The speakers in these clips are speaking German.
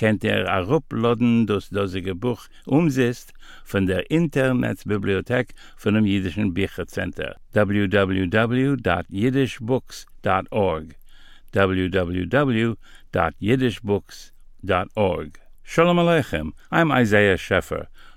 kennt ihr a ruploden das dosige Buch umzist von der Internetbibliothek von dem Jüdischen Büchercenter www.yiddishbooks.org www.yiddishbooks.org Shalom Aleichem, I'm Isaiah Scheffer.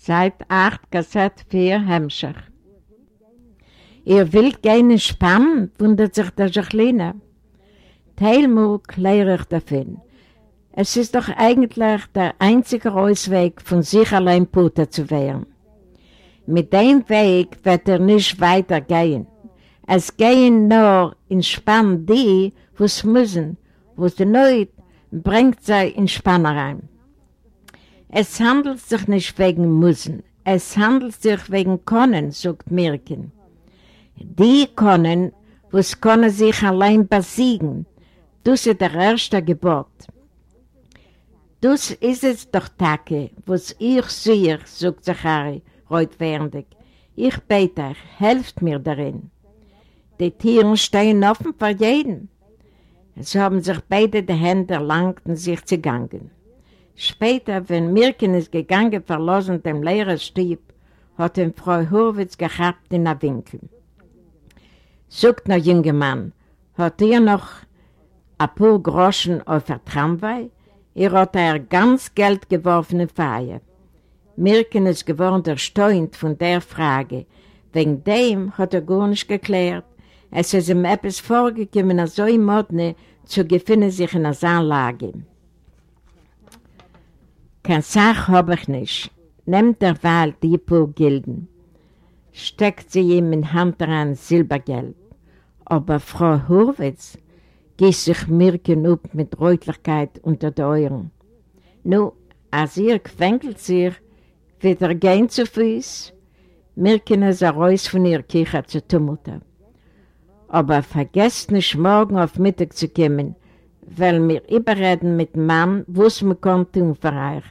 Seit 8, Kassett 4, Hemmscher. Ihr wollt in Spann, wundert sich der Jacqueline. Teilmut kläre ich davon. Es ist doch eigentlich der einzige Ausweg, von sich allein Puter zu werden. Mit dem Weg wird er nicht weitergehen. Es gehen nur in Spann die, wo es müssen, wo es die Not bringt sie in Spann rein. Es handelt sich nicht wegen Müssen, es handelt sich wegen Können, sagt Mirken. Die Können, wo es können sich allein besiegen, das ist der erste Gebot. Das ist es doch, Tage, was ich sehe, sagt Zachari, reutwendig. Ich bete euch, helft mir darin. Die Tiere stehen offen für jeden. Es haben sich beide die Hände erlangt und sich zu gangen. Später, wenn Mirken ist gegangen, verlassen dem leeren Stieb, hat ihn Frau Hurwitz gehabt in der Winkel. Sogt noch, junger Mann, hat ihr noch ein paar Groschen auf der Tramway? Ihr hat er ganz Geld geworfen in Feier. Mirken ist geworden erstaunt von der Frage. Wegen dem hat er gar nicht geklärt. Es ist ihm etwas vorgekommen, so im Modne zu gefunden sich in einer Anlage. Kein Sach habe ich nicht. Nehmt der Wahl die paar Gilden. Steckt sie ihm in Hand rein Silbergeld. Aber Frau Hurwitz gießt sich Mirken up mit Reutlichkeit unter die Euren. Nu, als ihr gefängelt sich, wird er gehen zu Fuß. Mirken ist er raus von ihr Kirche zu tummelten. Aber vergesst nicht morgen auf Mittag zu kommen, weil wir überreden mit Mann, was können tun für euch.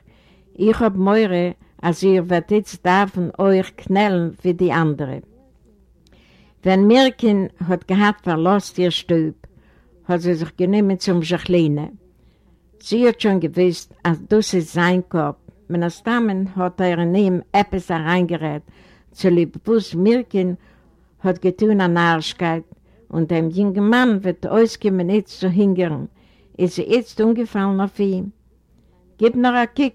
Ich hab Meure, als ihr werdet jetzt davon euch knellen wie die anderen. Wenn Mirkin hat gehabt verlost ihr Stub, hat sie sich genommen zum Jacqueline. Sie hat schon gewusst, als das ist sein Kopf. Wenn er stammen, hat er in ihm etwas hereingerät, zu lieb, was Mirkin hat getun an Arschkeit, und dem jungen Mann wird auskommen, jetzt zu hingern. Ist sie jetzt umgefallen auf ihn? Gib noch einen Kick,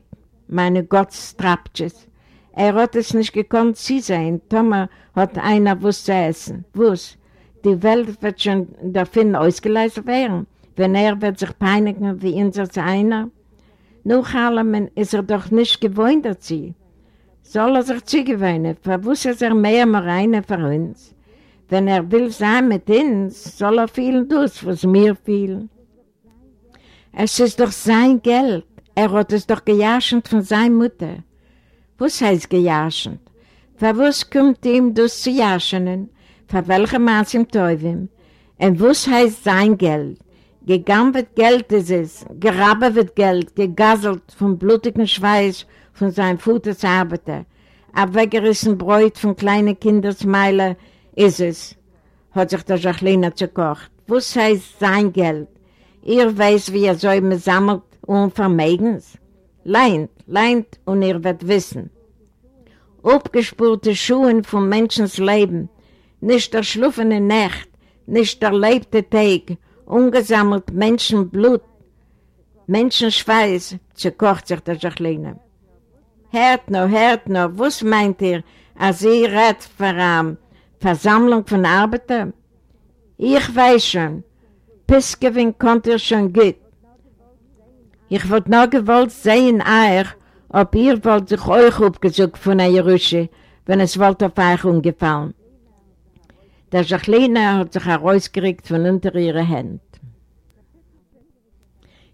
meine Gottstrapches. Er hat es nicht gekonnt, sie sein. Thomas hat einer was zu essen. Was? Die Welt wird schon davon ausgeleistet werden, wenn er wird sich peinigen wie unser einer. Nach allem ist er doch nicht gewohnt dazu. Soll er sich zugewöhnen, verwusst er mehr mal rein für uns. Wenn er will sein mit uns, soll er viel das, was mir viel. Es ist doch sein Geld. Er hat es doch gejaschend von seiner Mutter. Was heißt gejaschend? Für was kommt ihm das zu jaschenen? Für welche Maß im Teufel? Und was heißt sein Geld? Gegangen wird Geld ist es, gerabbt wird Geld, gegasselt vom blutigen Schweiß von seinem Futters Arbeiter, abweggerissen Bräut von kleinen Kindersmeilen ist es, hat sich der Jacqueline zugekocht. Was heißt sein Geld? Ihr weiß, wie er soll mir sammelt und Vermögens? Leint, leint und ihr werdet wissen. Abgespurte Schuhe vom Menschens Leben, nicht der schluffene Nacht, nicht der lebte Tag, ungesammelt Menschenblut, Menschenschweiß, zukocht sich der Jacqueline. Hört noch, hört noch, was meint ihr, als ihr redet eine Versammlung von Arbeitern? Ich weiß schon, Piskewin konnte ihr schon gut. Ich wollte noch gewollt sehen, euch, ob ihr wollt sich euch abgesucht von der Rüsche, wenn es wollt auf euch umgefallen. Der Jacqueline hat sich herausgeregt von unter ihre Hände.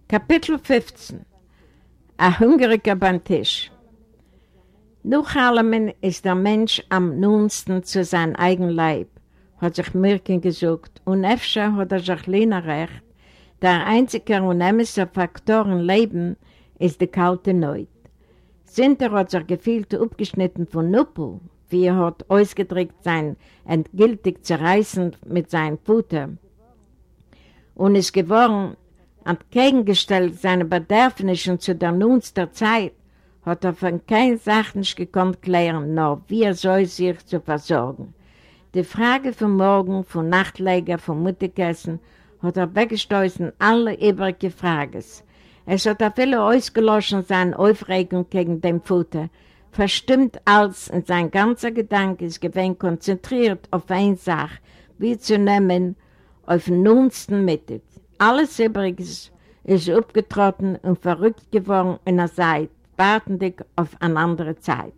Kapitel 15 Ein hungriger beim Tisch Nach allem ist der Mensch am nunsten zu seinem eigenen Leib, hat sich Mirken gesucht, und öfter hat der Jacqueline recht, der einzige ämste Faktor im Leben ist die kalte Neut. Sinter hat sich gefühlt abgeschnitten von Nuppel, wie er hat ausgedrückt sein endgültig zerreißen mit seinem Futter und ist geworden, entgegengestellt seine Bedürfnisse zu der Nunst der Zeit, hat er von keinen Sachen nicht gekonnt klären, nur wie er soll sich zu versorgen. Die Frage von Morgen, von Nachtleger, von Muttergessen hat er weggestoßen alle übrige Fragen. Es hat er viele ausgelöscht seine Aufregung gegen den Futter, verstimmt als in sein ganzer Gedanke ist gewesen konzentriert auf eine Sache, wie zu nehmen, auf den nunsten Mittel. Alles übrigens ist abgetrotten und verrückt geworden in der Zeit, wartendig auf eine andere Zeit.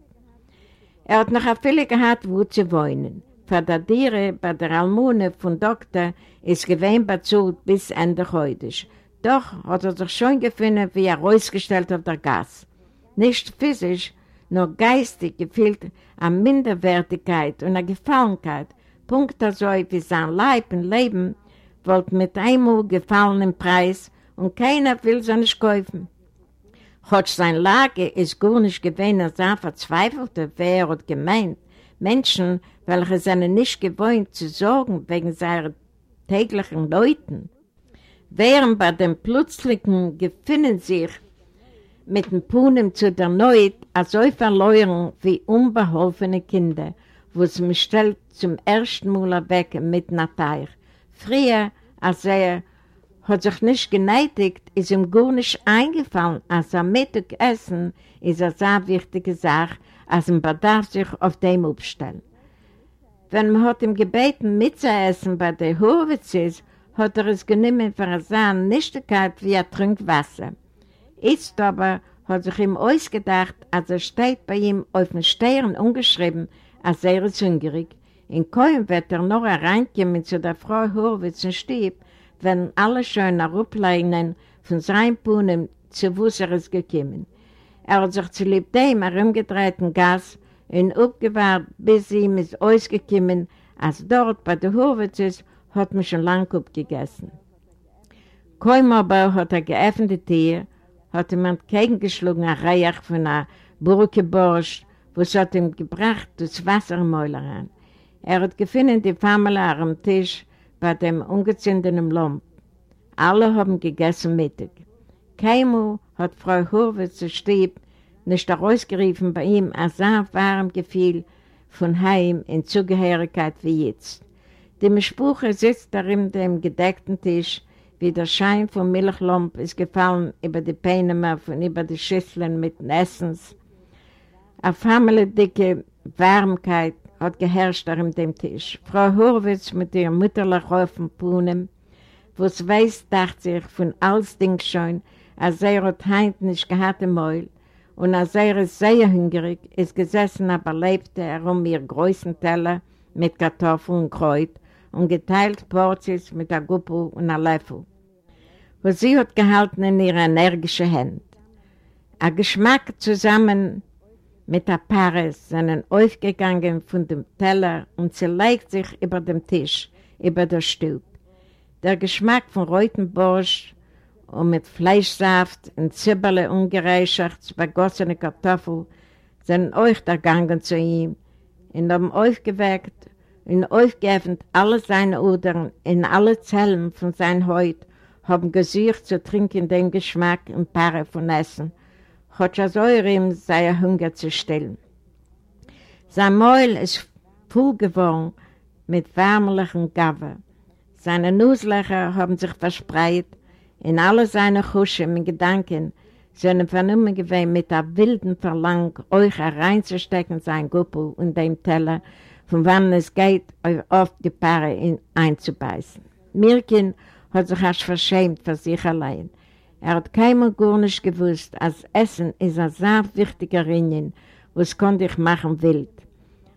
Er hat noch viele gehabt, wo zu wohnen. Für die Tiere bei der Almune von Doktor ist gewähnt bezahlt bis Ende heute. Doch hat er sich schon gefunden, wie er ausgestellt auf der Gas. Nicht physisch, nur geistig gefühlt an Minderwertigkeit und an Gefallenkeit, Punkt also wie sein Leib und Leben, wollte mit einmal gefallenen Preis und keiner will so nicht kaufen. Hat seine Lage ist gar nicht gewesen, als er verzweifelte, wer hat gemeint, Menschen, welche sind nicht gewohnt zu sorgen wegen seiner täglichen Leuten, während bei dem plötzlichen Gefinnen sich mit dem Punem zu der Neut so verloren wie unbeholfene Kinder, wo sie mich stellt zum ersten Mal weg mit einer Teich. Früher, als er hat sich nicht geneidigt, ist ihm gar nicht eingefallen, als er Mittagessen ist eine sehr wichtige Sache, als man bedarf sich auf dem aufstellen. Wenn man hat ihm gebeten, mitzuessen bei der Horwitzes, hat er es genommen für eine sehr Nichtigkeit wie er trinkt Wasser. Jetzt aber hat sich ihm ausgedacht, als er steht bei ihm auf den Stern umgeschrieben, als er ist hungrig. In keinem wird er noch reinkommen zu der Frau Horwitz und Stieb, wenn alle schon herableinen von seinem Puhnen zu wo er ist gekommen. Er hat sich zu lieb dem herumgedrehten Gas und abgewahrt, bis ihm ist ausgekommen, als dort bei der Horwitzes hat man schon lang abgegessen. Kaum aber hat er geöffnet die Tür, hat ihm entgegengeschlagen ein Reich von einer Burkeborsch, was hat ihm gebracht, das Wasser im Mäuler an. Er hat gefunden die Famile am Tisch bei dem ungezündeten Lump. Alle haben gegessen Mittag. Keinmal hat Frau Hurwitz zu Stieb nicht herausgerufen bei ihm ein sehr warm Gefühl von Heim in Zugehörigkeit wie jetzt. Die Mischbuche sitzt darin dem gedeckten Tisch, wie der Schein vom Milchlump ist gefallen über die Peinemer und über die Schüsseln mit Essens. Eine fammeldicke Warmkeit hat geherrscht an dem Tisch. Frau Horwitz mit ihrem mütterlich auf Puhnen, wo es weiß, dachte sich von alles Ding schon, als er hat heint nicht gehabt im Mäul und als er ist sehr hungrig, ist gesessen, aber lebte er um ihr größten Teller mit Kartoffeln und Kreuz und geteilt Portions mit der Guppel und einer Löffel was sie hat gehalten in ihre energische Hände. Ein Geschmack zusammen mit der Paris sind aufgegangen von dem Teller und sie legt sich über dem Tisch, über der Stub. Der Geschmack von Reutenborsch und mit Fleischsaft und Zibberle ungereichert, begossene Kartoffel sind euch ergangen zu ihm und haben aufgeweckt und aufgeöffnet alle seine Udern in alle Zellen von seinem Haut haben gesucht zu trinken den Geschmack und Paare von Essen, hat ja so ihm seine Hunger zu stillen. Sein Mäul ist voll geworden mit wärmlichen Gabe. Seine Nusslöcher haben sich verspreit, in alle seine Kuschen mit Gedanken sind vernommen gewesen mit der wilden Verlang, euch hereinzustecken sein Guppel und dem Teller von wann es geht, auf die Paare einzubeißen. Mirkin hat sich erst verschämt für sich allein. Er hat keinmal gar nicht gewusst, als Essen ist ein sehr wichtiger Ringen, was konnte ich machen wild.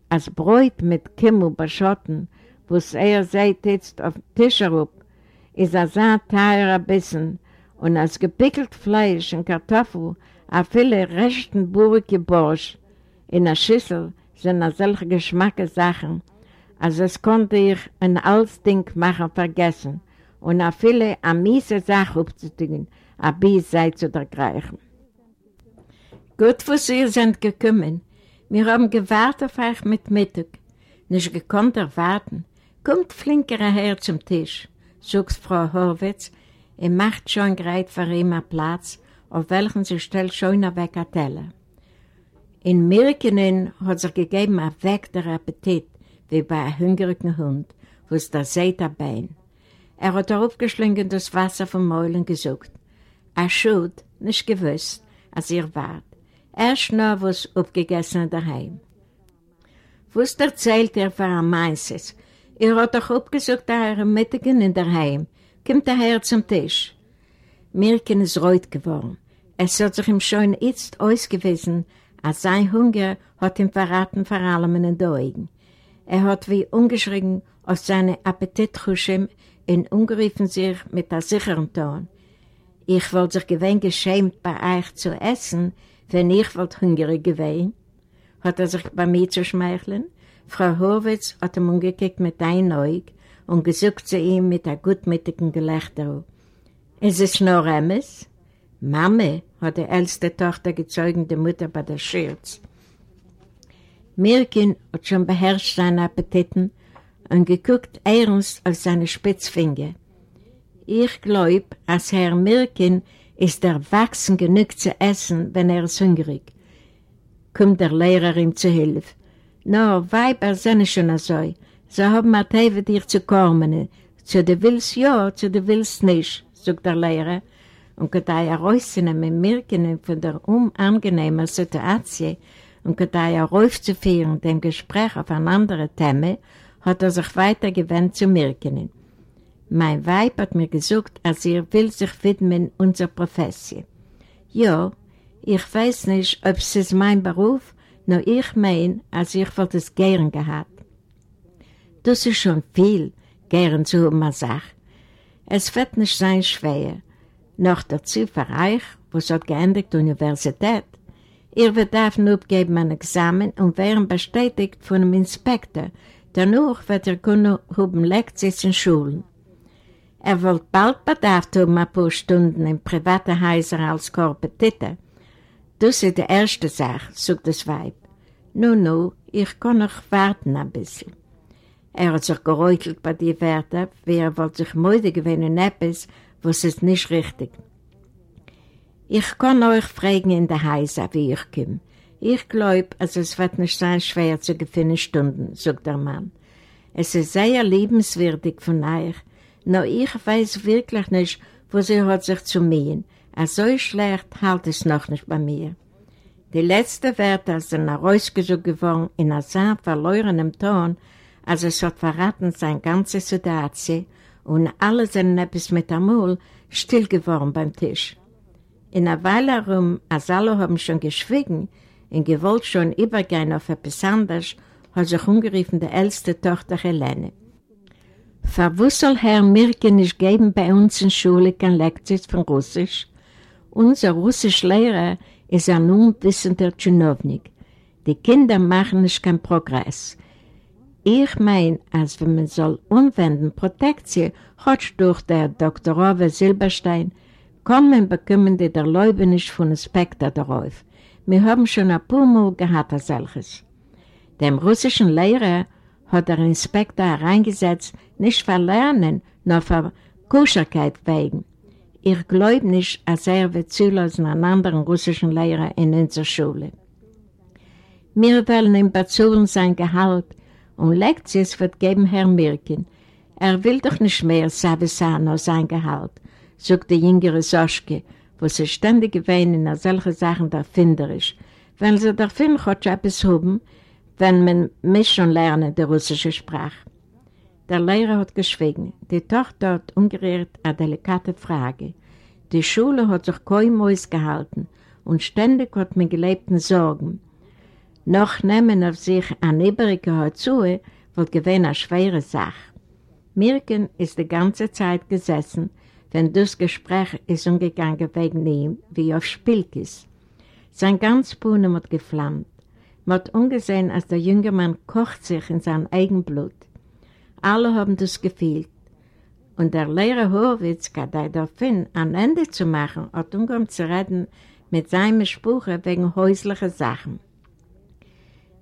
Als Bräut mit Kimmel beschotten, was er seit jetzt auf den Tisch herup, ist ein sehr teurer Bissen. Und als gepickelt Fleisch und Kartoffel a viele rechten burige Borsch. In der Schüssel sind a solche Geschmacke Sachen, als es konnte ich ein altes Ding machen vergessen und a viele a miese Sache aufzutun, a bis sei zu ergreifen. Gut, wo Sie sind gekommen. Wir haben gewartet auf euch mit Mittag. Nicht gekonnt erwarten. Kommt flinkerer her zum Tisch, sagt Frau Horwitz, und macht schon bereit für ihn einen Platz, auf welchen sie stellt schon weg ein Teller. In Mirkenen hat sich gegeben ein Weg der Appetit, wie bei einem hungrigen Hund, wo es da seht ein Bein. Er hat aufgeschlungen das Wasser vom Mäulen gesucht. Er schuld, nicht gewusst, als ihr wart. Erst noch was aufgegessen daheim. Was erzählt er für ein Meinses? Er hat doch aufgesucht eure Mittagen in der Heim. Kommt daher zum Tisch. Mirken ist reut geworden. Es hat sich ihm schon jetzt ausgewiesen, als sein Hunger hat ihm verraten vor allem in den Augen. Er hat wie ungeschrien auf seine Appetitchuschen und ungeriefen sich mit einem sicheren Ton. Ich wollte sich gewinn geschämt, bei euch zu essen, wenn ich wollte hungrig gewesen, hat er sich bei mir zu schmeicheln. Frau Horwitz hat ihm umgekickt mit einem Auge und gesucht zu ihm mit einem gutmütigen Gelächter. Ist es nur Emmes? Mame, hat die älteste Tochter gezeugt, die Mutter bei der Schürz. Mirkin hat schon beherrscht seine Appetiten und geguckt ernst auf seine Spitzfinger. Ich glaube, als Herr Mirkin ist er wachsen genug zu essen, wenn er ist hungrig. Kommt der Lehrer ihm zu Hilfe. No, Weiber sind schon so. Sie haben eine Teufel dir zu kommen. Zu der willst ja, zu der willst nicht, sagt der Lehrer. Und da er rausnehmen mit Mirken von der unangenehmen Situation und da er raufzuführen dem Gespräch auf ein anderes Thema, hat er sich weiter gewendet zu Mirkenen. Mein Weib hat mir gesagt, als er will sich widmen unserer Profession. Ja, ich weiß nicht, ob es ist mein Beruf, nur ich meine, als ich wollte es gern gehabt. Das ist schon viel, gern zu haben, eine Sache. Es wird nicht sein schwer. Noch dazu für euch, was hat geendet die Universität. Ihr wird dürfen abgeben ein Examen und werden bestätigt von einem Inspektor. Danach wird ihr können haben Lektionen in Schulen. Er wollte bald bedarf um ein paar Stunden in privaten Häusern als Korpetitor. Das ist die erste Sache, sagt das Weib. Nun, nun, ich kann noch warten ein bisschen. Er hat sich geräutelt bei den Wörtern, wie er wollte sich müde gewinnen etwas, was ist nicht richtig. Ich kann euch fragen in der Häuser, wie ich komme. Ich glaube, also es wird nicht sein schwer zu gewinnen Stunden, sagt der Mann. Es ist sehr liebenswürdig von euch, nur ich weiß wirklich nicht, wo sie hat sich zu mähen. So schlecht halt es noch nicht bei mir. Die letzte Wörter sind herausgesucht geworden in einem sehr verlorenen Ton, als es hat verraten seine ganze Situation und alle sind etwas mit Amul still geworden beim Tisch. In einer Weile herum, als alle haben schon geschwiegen und gewollt schon übergehen auf etwas anderes, hat sich umgerufen die älteste Tochter Helene. Verwus soll Herr Mirke nicht geben bei uns in Schule kein Lektion von Russisch? Unser Russischlehrer ist ein unwissender Tschernownik. Die Kinder machen nicht keinen Progress. Ich meine, als wenn man soll umwenden Protektion, hat durch der Dr. Rove Silberstein, kommen bekommen die der Leute nicht von Inspektor darauf. Wir haben schon ein paar Mal gehabt als solches. Dem russischen Lehrer hat der Inspektor hereingesetzt, nicht für Lernen, nur für Kuscherkeit wegen. Ich glaube nicht, als er wird zulassen einen anderen russischen Lehrer in unserer Schule. Wir wollen ihm bezahlen sein Gehalt und Lektions wird geben Herr Mirkin. Er will doch nicht mehr Savisano sein Gehalt, sagt die jüngere Soschke, wo sie ständig gewähnt in solchen Sachen erfinderisch. Wenn sie davon hat etwas haben, wenn man mich schon lernen, die russische Sprache. Der Lehrer hat geschwiegen. Die Tochter hat umgerührt eine delikate Frage. Die Schule hat sich kaum ausgehalten und ständig hat man gelebten Sorgen. Noch nehmen auf sich eine Übrigkeit zu, wird gewähnt eine schwere Sache. Mirken ist die ganze Zeit gesessen, wenn das Gespräch ist umgegangen wegen ihm, wie auf Spielkis. Sein ganz Bohnen hat geflammt. Man hat ungesehen, als der junge Mann kocht sich in sein Eigenblut. Alle haben das gefühlt. Und der Lehrer Horwitz, der daraufhin ein Ende zu machen, hat umgekommen zu reden mit seinem Spruch wegen häuslicher Sachen.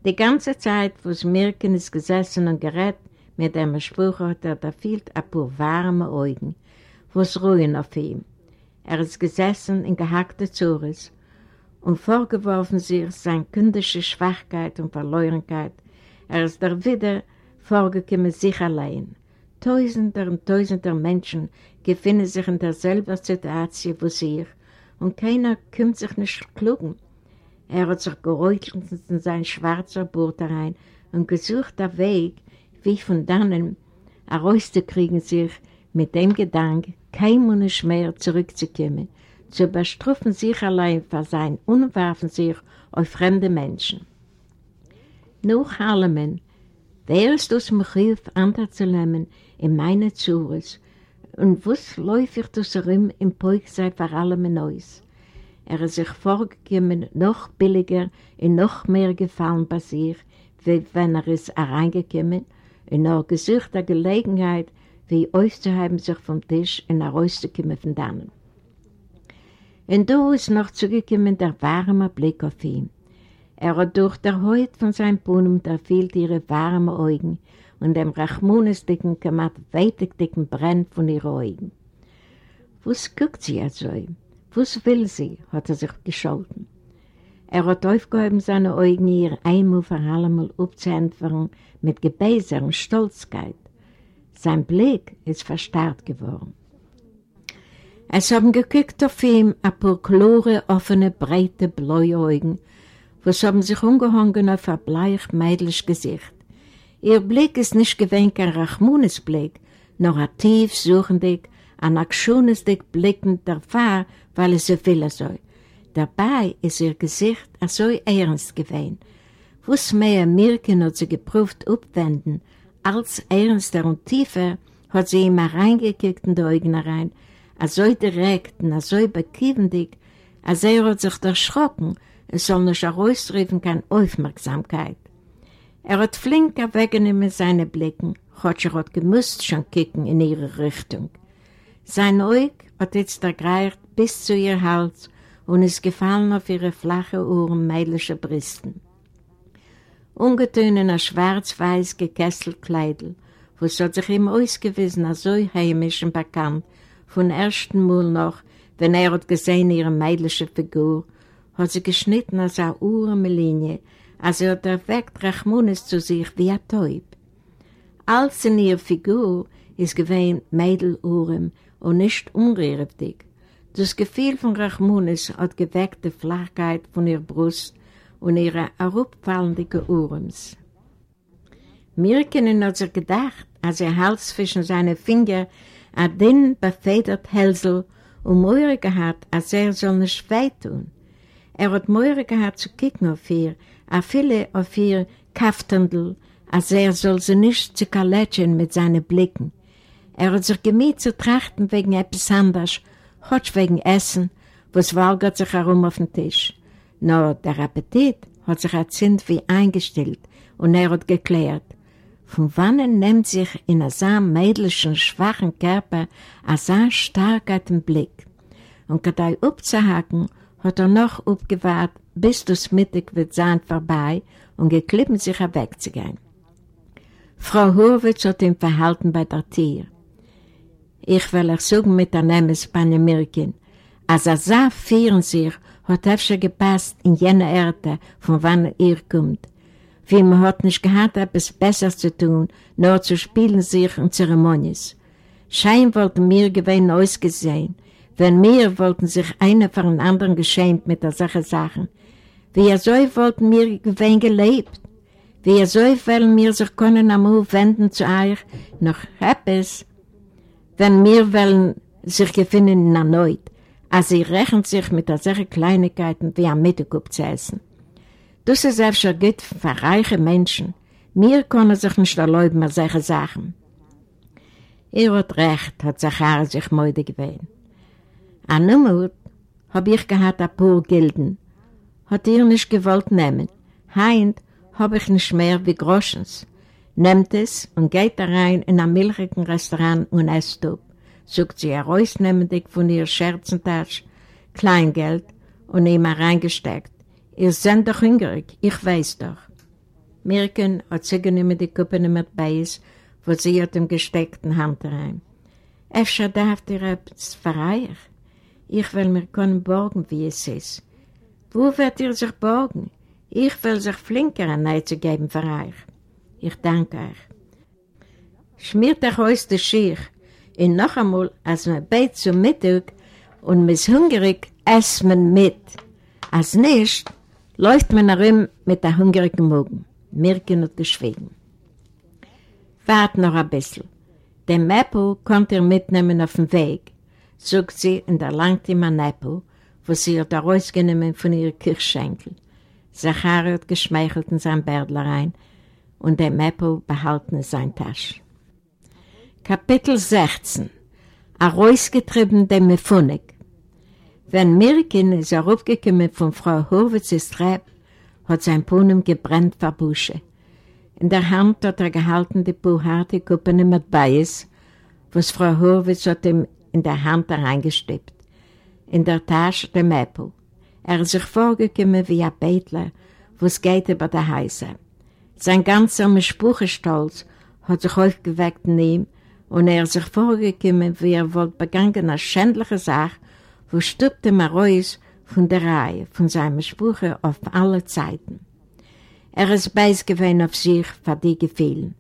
Die ganze Zeit, wo es Mirken ist gesessen und gerät, mit dem Spruch hat er da fehlt ein paar warme Augen, wo es ruhen auf ihm. Er ist gesessen in gehackte Zures und vorgeworfen sich seine kündische Schwachkeit und Verleuernkeit. Er ist da wieder vorgekommen sich allein. Tausender und tausender Menschen befinden sich in derselben Situation wie sie und keiner kommt sich nicht klugen. Er hat sich geräutelt in sein schwarzer Boot rein und gesucht der Weg, wie von dannen herauszukriegen sich mit dem Gedanke, kein Monat mehr zurückzukommen, zu bestrufen sich allein für sein und werfen sich auf fremde Menschen. Nur Harlemen, wer ist aus dem Riff anzunehmen in meine Zures und was läuft ich das herum im Poik sei vor allem Neues? Er ist sich vorgekommen, noch billiger und noch mehr gefallen bei sich, wie wenn er ist hereingekommen und er gesucht der Gelegenheit, wie auszuheben sich vom Tisch und herauszukommen von dannen. Und da ist noch zugekommen der warme Blick auf ihn. Er hat durch der Haut von seinem Brunnen erfüllt ihre warmen Augen und dem Rachmunesdicken gemacht weitigdicken Brenn von ihren Augen. Was guckt sie also? Was will sie? hat er sich gescholten. Er hat aufgehoben seine Augen ihr einmal vor allem abzuentfernen mit Gebäser und Stolzkeit. Sein Blick ist verstarrt geworden. Es haben geguckt auf ihm ein paar klare, offene, breite, blaue Augen, was haben sich umgehangen auf ein bleich, meidlich Gesicht. Ihr Blick ist nicht gewähnt ein Rachmunes Blick, noch ein tief suchendig, ein aktionesdig blickend Fahr, weil es so viel soll. Dabei ist ihr Gesicht so ernst gewesen. Was mehr Mirken hat sie geprüft abwenden, als ernster und tiefer hat sie ihm reingekickt in die Augen rein, so direkt und so bekiebendig, als er hat sich erschrocken, es soll nicht herausrufen keine Aufmerksamkeit. Er hat flink weggenommen seine Blicken, hat er hat gemusst schon kicken in ihre Richtung. Sein Auge hat jetzt ergreift bis zu ihr Hals und ist gefallen auf ihre flache Ohren mädliche Brüsten. Ungetön in schwarz-weiß gekesselt Kleidel, was hat sich ihm ausgewiesen als so heimisch und bekannt, von ersten Mal noch, wenn er hat gesehen ihre mädliche Figur, hat sie geschnitten als eine urme Linie, als er hat erweckt Rachmunis zu sich wie ein Teub. Alles in ihrer Figur ist gewähnt Mädelurem und nicht unrührig. Das Gefühl von Rachmunis hat geweckt die Flachkeit von ihrer Brust und ihre herabfallenden Urems. Mirkenen hat sich gedacht, als er Hals zwischen seine Finger ein dünn befedert Hälsel und Meure gehabt, als er soll nicht weh tun. Er hat Meure gehabt zu kicken auf ihr, a viele auf ihr Kaftendl, als er soll sie nicht zu kaletschen mit seinen Blicken. Er hat sich gemüht zu trachten wegen etwas anderes, hat wegen Essen, was walgert sich herum auf den Tisch. Nur der Appetit hat sich erzint wie eingestellt und er hat geklärt, von wann nimmt sich in einem mädlichen, schwachen Körper ein starker Blick. Und gerade aufzuhaken, hat er noch aufgewahrt, bis das Mittag wird sein vorbei und geklippen sich wegzugehen. Frau Horwitz hat ihm verhalten bei der Tier. Ich will euch sagen mit der Nemes Panamerika, als er sah führen sich, hat öfter gepasst in jene Erde, von wann er kommt. Wie man hat nicht gehabt, etwas Besseres zu tun, nur zu spielen sich in Zeremonies. Schein wollten mir gewähnen ausgesehen, wenn wir wollten sich einer von den anderen geschämt mit der Sache Sachen. Wie er so wollten mir gewähnen gelebt. Wie so wollen wir sich können einmal wenden zu euch, noch etwas, wenn wir wollen sich gefunden erneut, als sie rechnen sich mit solchen Kleinigkeiten wie am Mittag zu essen. Das ist schon gut für reiche Menschen. Wir können sich nicht erlauben, solche Sachen. Er hat recht, hat Zachar sich müde gewähnt. An Nummer hab ich gehabt ein paar Gilden. Hat ihr nicht gewollt nehmen. Heint hab ich nicht mehr wie Groschens. Nehmt es und geht da rein in ein milchigen Restaurant und esst up. Sucht sie herausnehmendig von ihr Scherzentasche, Kleingeld und ihm reingesteckt. Ihr seid doch hungrig, ich weiß doch. Mirken hat sie genommen die Kuppe mit Beis, wo sie hat ihm gesteckten Hand rein. Efter darf dir etwas verreichen. Ich will mir können borgen, wie es ist. Wo wird ihr sich borgen? Ich will sich flinker an zu geben für euch. Ich danke euch. Schmiert euch aus der Schirr und noch einmal, als man bett zum Mittag und man ist hungrig, esst man mit. Als nicht, läuft man herum mit der hungrigen Magen. Mirken und geschwiegen. Wart noch ein bisschen. Den Mäppel könnt ihr mitnehmen auf dem Weg sagt sie und erlangt ihm ein Äppel, wo sie hat herausgenommen von ihren Kirschschenkel. Zachar hat geschmeichelt in sein Bärdlerein und der Äppel behalten in sein Tasch. Kapitel 16 Herausgetrieben dem Mefunik Wenn Mirkin ist heraufgekommen von Frau Hurwitz's Trepp, hat sein Punem gebrennt vor Busche. In der Hand hat er gehalten die puharte Kuppen mit Beis, was Frau Hurwitz hat ihm in der Hand reingestippt. In der Tasche der Mäppel. Er ist sich vorgekommen wie ein Bettler, wo es geht über der Heise. Sein ganzer Spruchestolz hat sich aufgeweckt in ihm und er sich vorgekommen, wie er wohl begangen eine schändliche Sache, wo ihm raus von der Reihe, von seinen Sprüchen auf alle Zeiten. Er ist beiß gewesen auf sich für die Gefühlen.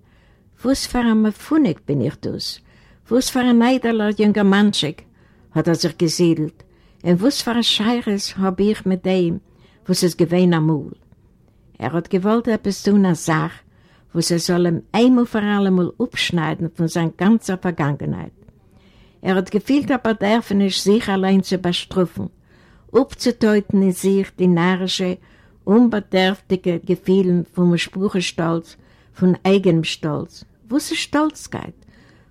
Was für ein Pfunnig bin ich das? Was für ein neiderler junger Mannschig hat er sich gesiedelt. Und was für ein Scheires hab ich mit dem, was es gewähnt am Mul. Er hat gewollt etwas tun als Sache, was er soll ihm einmal vor allem abschneiden von seiner ganzen Vergangenheit. Er hat gefühlt, aber nicht sich allein zu bestrufen, abzuteuten in sich die narische, unbedürftige Gefühle vom Spruchestolz, von eigenem Stolz. Was ist Stolzkeit?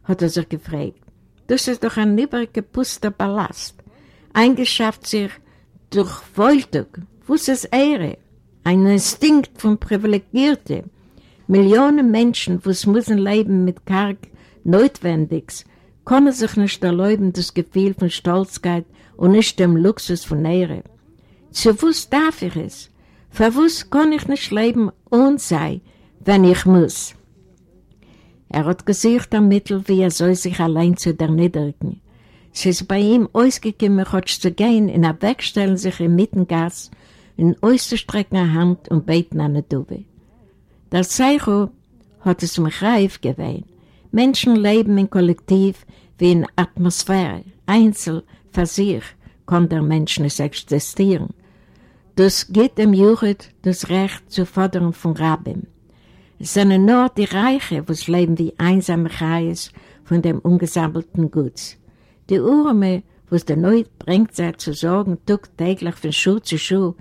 hat er sich gefragt. Das ist doch ein übergepuster Ballast. Eingeschafft sich durch Wolltug. Was ist Ehre? Ein Instinkt von Privilegierten. Millionen Menschen, was müssen leben mit karg Notwendiges, können sich nicht erlauben das Gefühl von Stolzkeit und nicht dem Luxus von Ehre. Zu was darf ich es? Für was kann ich nicht leben und sein, wenn ich muss? Er hat gesucht am Mittel, wie er soll sich allein zu erniedrigen. Es ist bei ihm ausgekommen, hat zu gehen, in er wegstellen sich im Mittengas, in auszustrecken eine Hand und beten an der Dube. Der Zeicho hat es mich reif gewähnt. Menschen leben im Kollektiv wie in Atmosphäre. Einzel, für sich, kann der Mensch nicht existieren. Das geht dem Juchid das Recht zu fordern von Rabbim. Es sind nur die Reiche, was leben wie einsame Chais von dem ungesammelten Guts. Die Urme, was der Neut bringt, sei zu sorgen, tut täglich von Schuh zu Schuh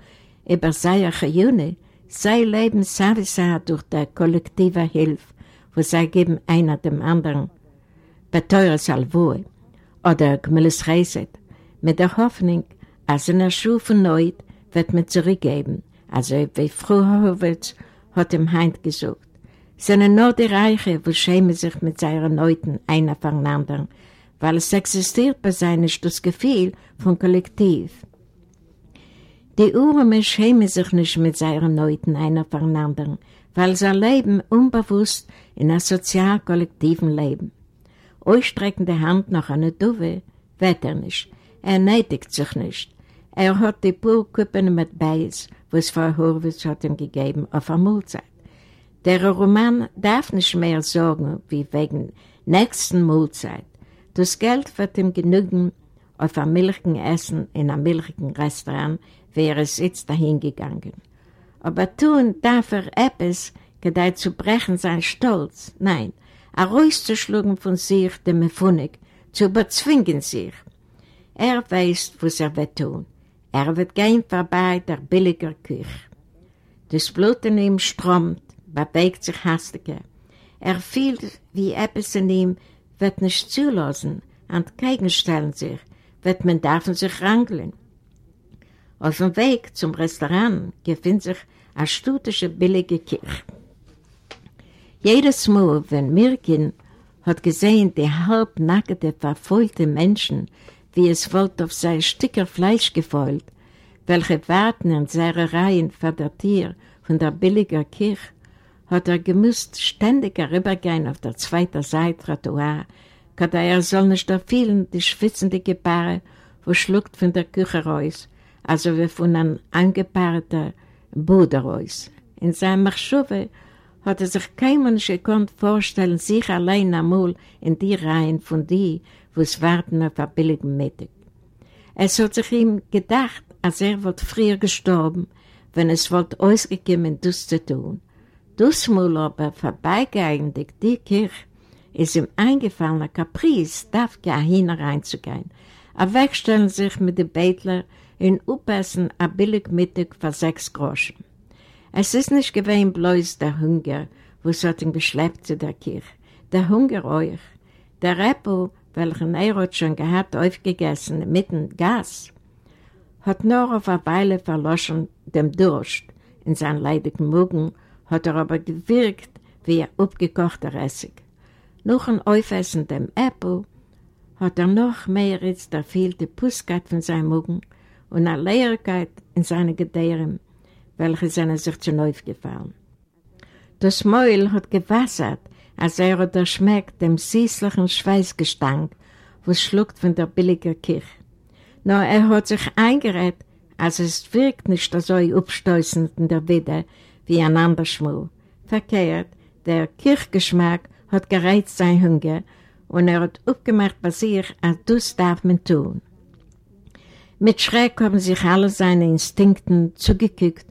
über seine Chayune, sei leben sowieso durch die kollektive Hilfe, wo sie geben einer dem anderen. Beteures Salvoe oder Gmeles Reiset, mit der Hoffnung, als in der Schuh von Neut wird man zurückgeben, also wie früher Horwitz hat ihm Heint gesucht sind nur die Reiche, wo schämen sich mit seinen Leuten einer voneinander, weil es existiert bei seinen das Gefühl von Kollektiv. Die Urme schämen sich nicht mit seinen Leuten einer voneinander, weil sie leben unbewusst in einem sozial-kollektiven Leben. Ausstrecken die Hand nach einer Duwe, wird er nicht. Er nötigt sich nicht. Er hat die Purkuppen mit Beis, was Frau Horwitz hat ihm gegeben, auf eine Mahlzeit. Der Roman darf nicht mehr sorgen wie wegen nächsten Mahlzeit. Das Geld wird ihm genügen auf ein milchigen Essen in einem milchigen Restaurant, wäre es jetzt dahin gegangen. Aber tun darf er etwas gedeiht zu brechen sein Stolz, nein, er rauszuschlagen von sich dem Mefunig, zu überzwingen sich. Er weiß, was er wird tun. Er wird gehen vorbei der billiger Küche. Das Blut in ihm strömt, bewegt sich hastiger. Er fühlt, wie etwas in ihm wird nicht zulassen, entgegenstellen sich, wird man darf sich rangeln. Auf dem Weg zum Restaurant befindet sich eine stutische billige Kirche. Jedes Mal, wenn Mirkin hat gesehen, die halbnackte, verfolgte Menschen, wie es wollte auf sein Stücker Fleisch gefolgt, welche warten in seiner Reihen vor der Tür von der billigen Kirche, hat er gemusst ständig herübergehen auf der zweiten Seite Trottoir, kada er soll nicht erfüllen die schwitzende Gebare, wo schluckt von der Küche raus, also wie von einem angepaarten Bruder raus. In seinem Machschuwe hat er sich kein Mensch gekonnt vorstellen, sich allein einmal in die Reihen von die, wo es warten auf ein billigen Mittag. Es hat sich ihm gedacht, als er wird früher gestorben, wenn es wird ausgekommen, das zu tun. Das mal aber vorbeigeeignet, die Kirche, ist ihm eingefallen, ein Caprice, darf gar hineinzugehen. Er wegstellen sich mit den Bettler in Upessen ein billig Mittag für sechs Groschen. Es ist nicht gewesen bloß der Hunger, was hat ihn geschleppt zu der Kirche. Der Hunger euch. Der Repo, welchen hat schon gehabt, aufgegessen, mitten Gas, hat nur auf eine Weile verloschen dem Durst. In seinem leidigen Mugen hat er aber gewirkt wie ein abgekochter Essig. Nach dem Aufessen dem Apple hat er noch mehr jetzt der fehlte Pusskeit von seinem Mugen und eine Leerkeit in seinen Gedehren, welche seine sich zu neu gefallen. Das Mäul hat gewassert, als er hat erschmeckt dem süßlichen Schweißgestank, was schluckt von der billigen Kirche. Nur er hat sich eingerät, als es wirkt nicht so abstößend in der Witte wie ein anderer Schmuck. Verkehrt, der Kirchgeschmack hat gereizt sein Hunger und er hat aufgemacht bei sich, als das darf man tun. Mit Schreck haben sich alle seine Instinkten zugekickt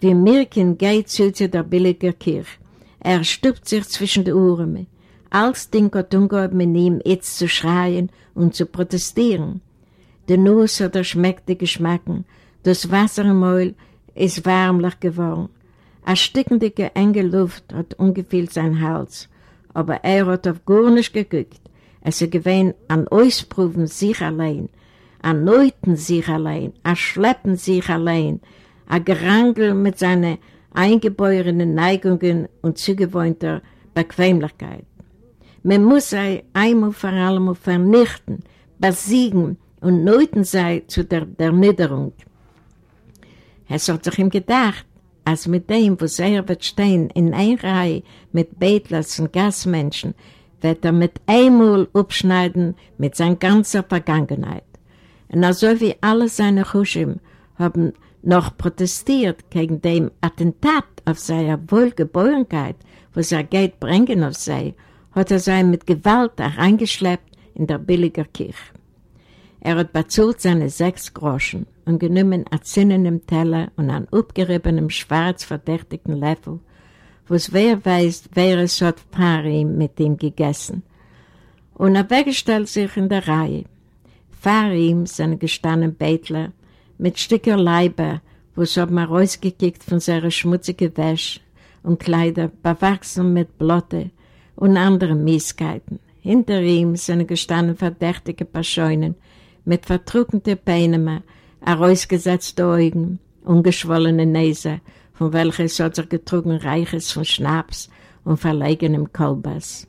wie Mirkin geht zu der billigen Kirche. Er stüppt sich zwischen die Ohren. Als Ding hat umgehoben mit ihm jetzt zu schreien und zu protestieren. Der Nuss hat er schmeckte Geschmacken. Das Wasser im Maul ist warmlich geworden. Eine stickende, enge Luft hat ungefüllt sein Hals. Aber er hat auf gar nicht geguckt. Es ist gewesen an Ausproben sich allein, an Neuten sich allein, an Schleppen sich allein, ein Gerangel mit seinen eingeborenen Neigungen und zugewohnter Bequemlichkeit. Man muss sie einmal vor allem vernichten, besiegen und neuten sei zu der, der Niederung. Es hat sich ihm gedacht, als mit dem, wo er wird stehen, in einer Reihe mit Betlers und Gasmenschen, wird er mit einmal abschneiden mit seiner ganzen Vergangenheit. Und also wie alle seine Chushim haben noch protestiert gegen dem Attentat auf seine Wohlgeborenheit, was er Geld bringen auf sei, hat er sein mit Gewalt hereingeschleppt in der billigen Kirche. Er hat bezahlt seine sechs Groschen und genommen ein Zinnen im Teller und einen abgeriebenem, schwarz verdächtigen Löffel, was wer weiß, wer es hat Parim mit ihm gegessen. Und er weggestellt sich in der Reihe. Vor ihm seine gestandenen Bettler, mit Stücker Leiber, wo sie haben rausgekickt von seiner schmutzigen Wäsche und Kleider, bewachsen mit Blotte und anderen Mieskeiten. Hinter ihm sind gestanden verdächtige Pascheunen mit vertrückenden Beinen, herausgesetzte Augen, ungeschwollene Nase, von welcher es hat sich getrunken Reiches von Schnaps und verlegenem Kolbers.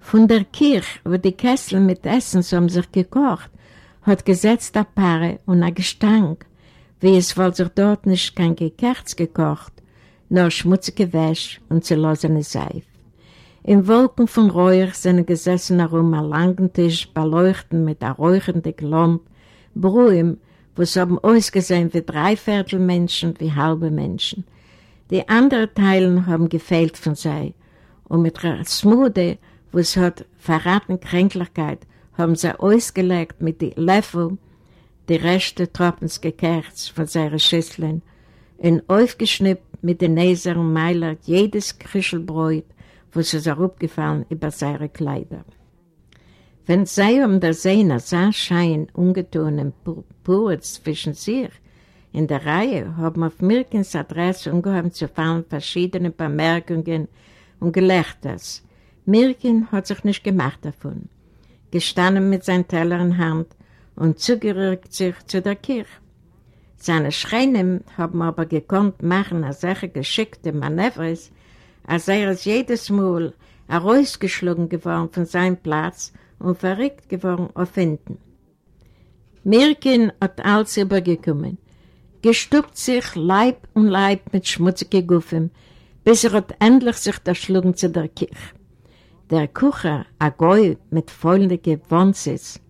Von der Kirche, wo die Kessel mit Essen so haben sich gekocht, hat gesetzt ein Paare und ein Gestank, wie es wohl sich dort nicht kein Gekerz gekocht, nur schmutzige Wäsche und zerlosene Seif. In Wolken von Räuch sind gesessen herum am langen Tisch, beleuchten mit einer räuchenden Klomp, Brühen, wo es haben ausgesehen wie Dreiviertel Menschen, wie halbe Menschen. Die anderen Teilen haben gefehlt von sei, und mit einer Smude, wo es hat verraten Kränklichkeit, haben sie ausgelegt mit den Löffeln die Reste Tropens gekerzt von seinen Schüsseln und aufgeschnippt mit den Näser und Meiler jedes Krischelbräut, was es auch aufgefallen über seine Kleider. Wenn sie um der Sehne sah Schein ungetun im Purz zwischen sich, in der Reihe haben auf Mirkens Adresse ungeheuer zu fallen verschiedene Bemerkungen und Gelächters. Mirkin hat sich nicht gemacht davon, gestanden mit seinem Teller in Hand und zugerückt sich zu der Kirche. Seine Schreinen haben aber gekonnt machen als solche geschickte Manövers, als er es jedes Mal herausgeschlagen geworden von seinem Platz und verrückt geworden auf hinten. Mirkin hat alles übergekommen, gestuppt sich Leib und Leib mit schmutzigen Guffen, bis er hat endlich sich erschlagen zu der Kirche. Der Kucher, ein Gäu mit feurigen Wonses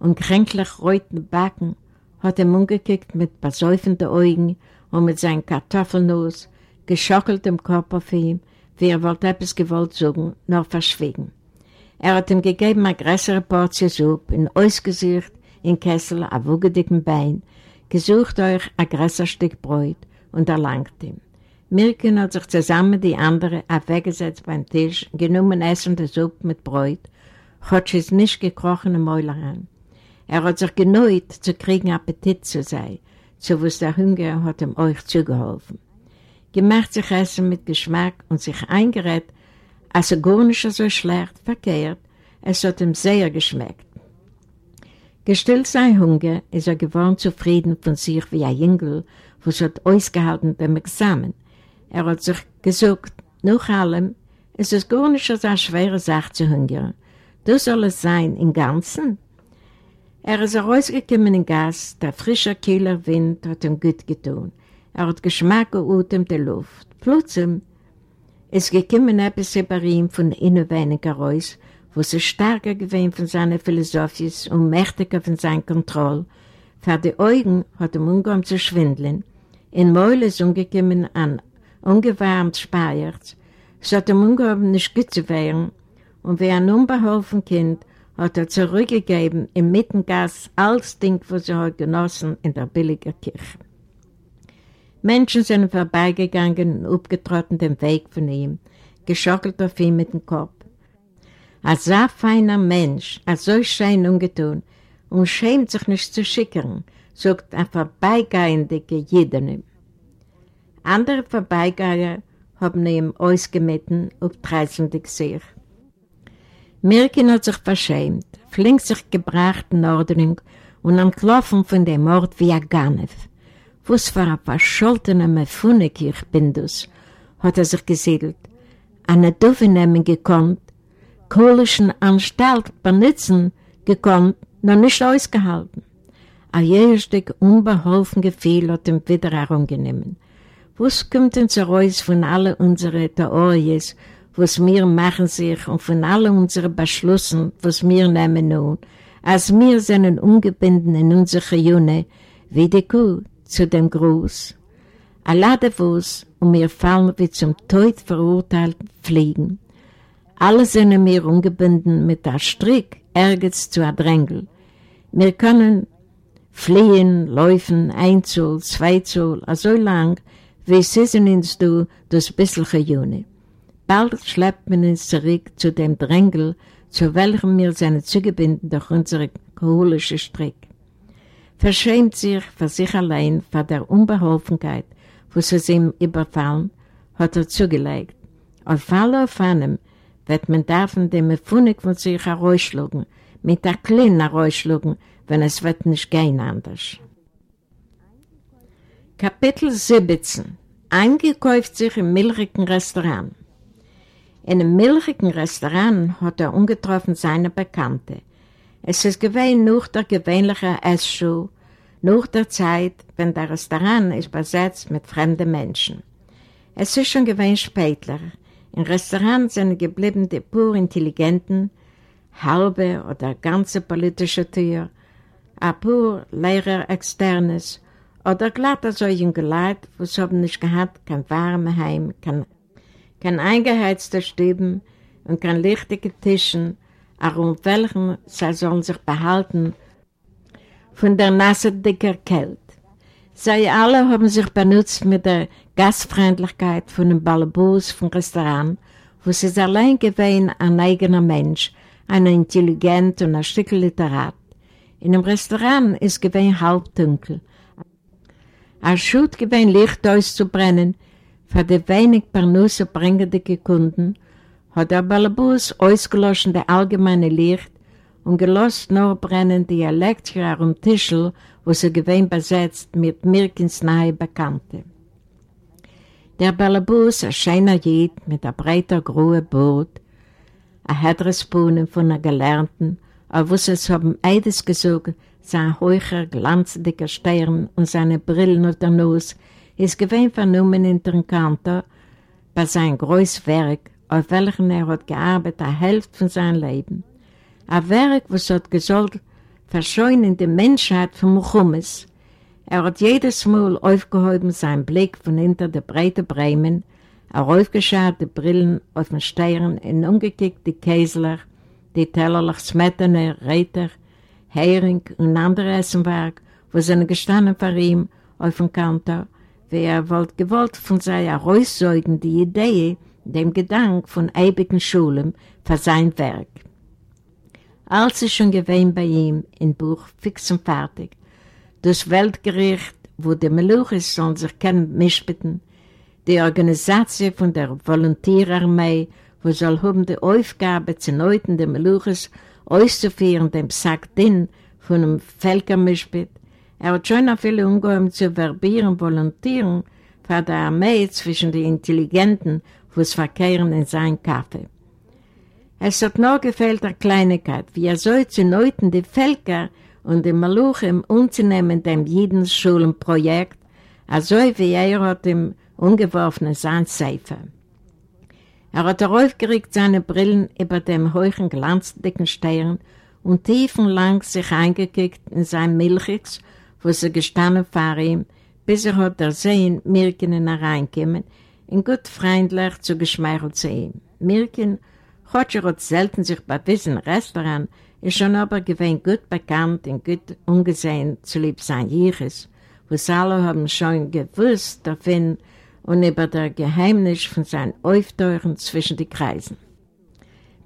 und kränklich reuten Backen, hat ihm umgekickt mit besäufenden Augen und mit seinem Kartoffelnuss, geschockeltem Kopf auf ihm, wie er wollte etwas gewollt sagen, noch verschwiegen. Er hat ihm gegeben eine größere Portion Suppe, in Ausgesicht, in Kessel, ein wugedicken Bein, gesucht euch ein größer Stück Brot und erlangt ihm. Mirken hat sich zusammen die andere weggesetzt beim Tisch, genommen Essen der Suppe mit Brot, hat es nicht gekrochene Mäuler an. Er hat sich geneut, zu kriegen Appetit zu sein, so was der Hunger hat ihm euch zugeholfen. Gemacht sich Essen mit Geschmack und sich eingerät, als er gar nicht so schlecht verkehrt, es hat ihm sehr geschmeckt. Gestillt sein Hunger ist er geworden zufrieden von sich wie ein Jüngel, was hat ausgehalten beim Examen. Er hat sich gesagt, nach allem, es ist gar nicht so eine schwere Sache zu hungern. Du soll es sein im Ganzen. Er ist rausgekommen in Gas, der frische kühler Wind hat ihm gut getan. Er hat Geschmack und Atem der Luft. Plötzlich es gekommen etwas über ihn von innen wenig heraus, wo sie stärker gewesen von seiner Philosophie und mächtiger von seiner Kontrolle. Für die Augen hat er umgegangen zu schwindeln. In Mäul ist umgekommen an ungewärmt Speiert. Es hat ihm nicht gut zu werden. Und wie ein unbeholfen Kind hat er zurückgegeben im Mittengas alles Ding, was er hat genossen in der billigen Kirche. Menschen sind vorbeigegangen und abgetrotten den Weg von ihm, geschockelt auf ihn mit dem Kopf. Ein so feiner Mensch, ein so schön ungetun und schämt sich nicht zu schickern, sagt ein vorbeigehender Jedene. Andere Vorbeigeher haben ihm ausgemitten auf treißende Gesicht. Mirkin hat sich verschämt, flink sich gebracht in Ordnung und entlaufen von dem Ort wie ein Ganef. Was für ein verscholtener Mefunik ich bin das, hat er sich gesiedelt. Eine Dove nehmen gekonnt, kohlischen Anstalt benutzen gekonnt, noch nicht ausgehalten. Ein jährstück unbeholfen Gefühl hat ihm wieder herumgenommen. Was kommt uns heraus von allen unseren Theorien, was wir machen sich und von allen unseren Beschlüssen, was wir nehmen nun, als wir sind ungebunden in unsere Juni, wie die Kuh, zu dem Gruß. Alladewus und wir fallen wie zum Tod verurteilt fliegen. Alle sind wir ungebunden mit der Strick, ergens zu Drängel. Wir können fliehen, laufen, einzul, zweizul, so lang, wie sie sind uns du das bisselche Juni. Bald schleppt man uns zurück zu dem Drängel, zu welchem wir seine zugebinden durch unsere koholische Strick verschämt sich für sich allein vor der Unbeholfenkeit, wo es ihm überfallen, hat er zugelegt. Auf Fall auf einem wird man davon dem Funig von sich herausschlagen, mit der Kleinen herausschlagen, wenn es wird nicht gehen anders. Kapitel 17 Eingekauft sich im milchigen Restaurant. In einem milchigen Restaurant hat er ungetroffen seine Bekannte, es ist gewesen nach der gewöhnlichen Essschule, nach der Zeit, wenn der Restaurant ist besetzt mit fremden Menschen. Es ist schon gewesen später. Im Restaurant sind geblieben die pur intelligenten, halbe oder ganze politische Tür, ein pur leerer Externes oder glatt so junge Leute, was haben nicht gehabt, kein warmes Heim, kein, kein eingeheizte Stuben und kein lichtige Tischen, um welchen sie sollen sich behalten von der nasse dicker Kälte. Sie alle haben sich benutzt mit der Gastfreundlichkeit von dem Balabus vom Restaurant, wo sie allein gewesen ein eigener Mensch, ein intelligent und ein Stück Literat. In dem Restaurant ist gewesen halbdunkel. Ein Schut gewesen Licht auszubrennen, für die wenig Parnusse bringende Kunden, hat der Balabus ausgelöscht das allgemeine Licht und gelost nur brennen die Elektriker und Tischel, wo sie gewinn besetzt mit Mirkins nahe Bekannte. Der Balabus, ein schöner Jid mit einer breiter grünen Bord, ein Hedrespunen von einer Gelernten, auf sie es haben Eides gesucht, sein hoher, glanzdicker Stern und seine Brillen auf der Nuss, ist gewinn vernommen in den Kantor bei seinem großen Werk, auf welchem er hat gearbeitet, eine Hälfte von seinem Leben. Ein Werk, was hat gesollt verscheunen die Menschheit von Muchummes. Er hat jedes Mal aufgehoben seinen Blick von hinter der breiten Bremen, er aufgeschaut die Brillen auf den Stern und umgekickt die Käsler, die Tellerlach Smetane, Reiter, Hering und andere Essenwerk, wo sie gestanden vor ihm auf dem Kantor, wie er wollte gewollt von seiner Reussäugen die Idee, dem Gedanke von ewigen Schulen für sein Werk. Als ist schon gewesen bei ihm im Buch fix und fertig. Das Weltgericht, wo die Meluchis sollen sich kennen mischbitten, die Organisation von der Volontierarmee, wo soll haben die Aufgabe zu neuten der Meluchis auszuführen, dem Sackdin von einem Völkermischbit. Er hat schon noch viele umgehoben zu verbieren, volontieren für die Armee zwischen den Intelligenten was verkehren in seinem Kaffee. Es hat nur gefehlt eine Kleinigkeit, wie er soll zu neuten die Völker und die Maluchim umzunehmen dem Jidenschulenprojekt, also wie er hat im ungeworfenen Sandseifer. Er hat aufgeregt seine Brillen über dem hohen glanzdicken Stern und tiefenlang sich eingekickt in sein Milchix, wo sie gestanden vor ihm, bis er hat er sehen, Mirken hereinkommen, und gut freundlich zu geschmeichelt zu ihm. Mirkin, Hotscher hat selten sich bei diesem Restaurant, ist schon aber gewesen gut bekannt und gut ungesehen zu lieb sein Jiches, was alle haben schon gewusst davon und über das Geheimnis von seinen Aufteuren zwischen den Kreisen.